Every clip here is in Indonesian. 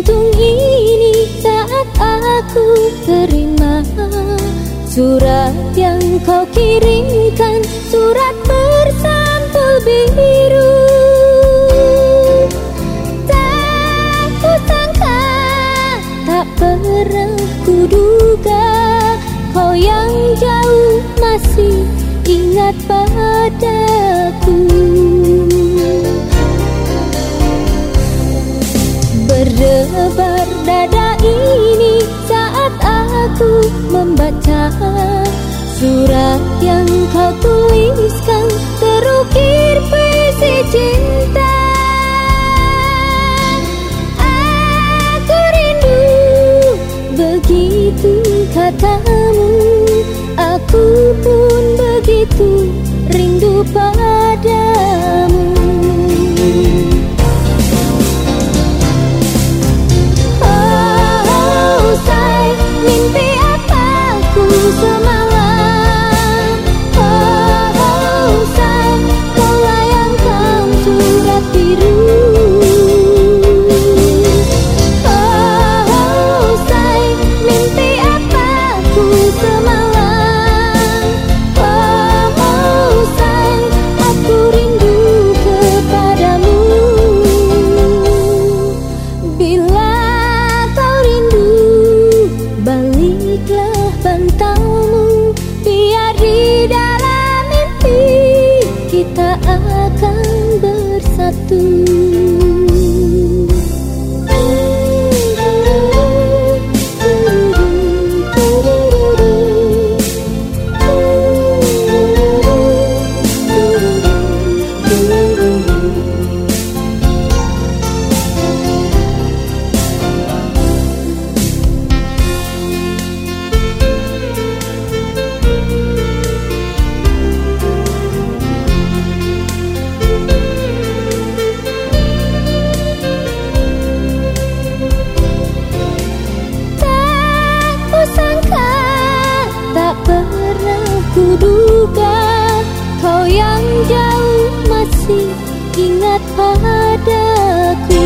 Hidup jantung ini saat aku terima Surat yang kau kirimkan Surat bersampul biru. Tak kusangka Tak pernah kuduga Kau yang jauh masih ingat padaku Berdebar dada ini saat aku membaca Surat yang kau tuliskan terukir puisi cinta. Aku rindu begitu katamu. Aku pun begitu rindu padamu ingat padaku.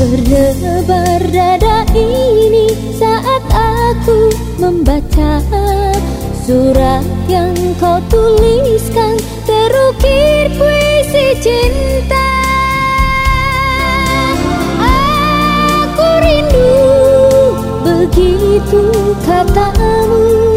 Berdebar dada ini saat aku membaca Surat yang kau tuliskan terukir puisi cinta. Begitu katamu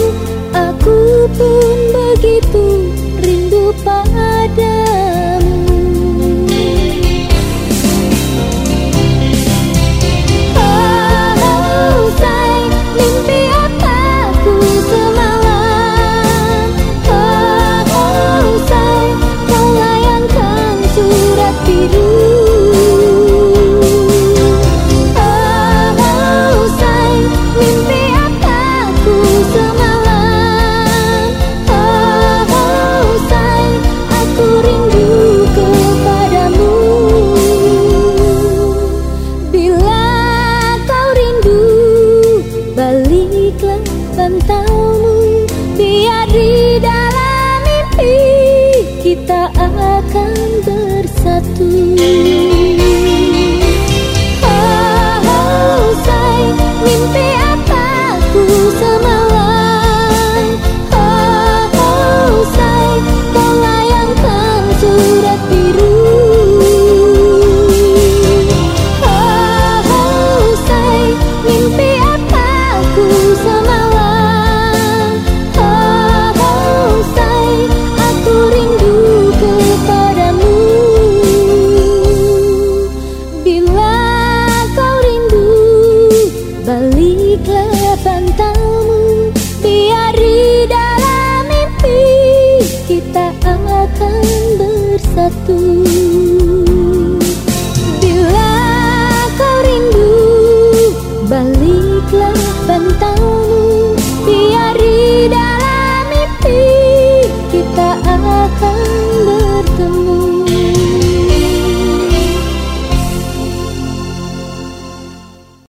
akan bersatu. Oh, oh say, mimpi apa ku semalam Baliklah pantaumu Biar di